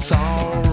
song.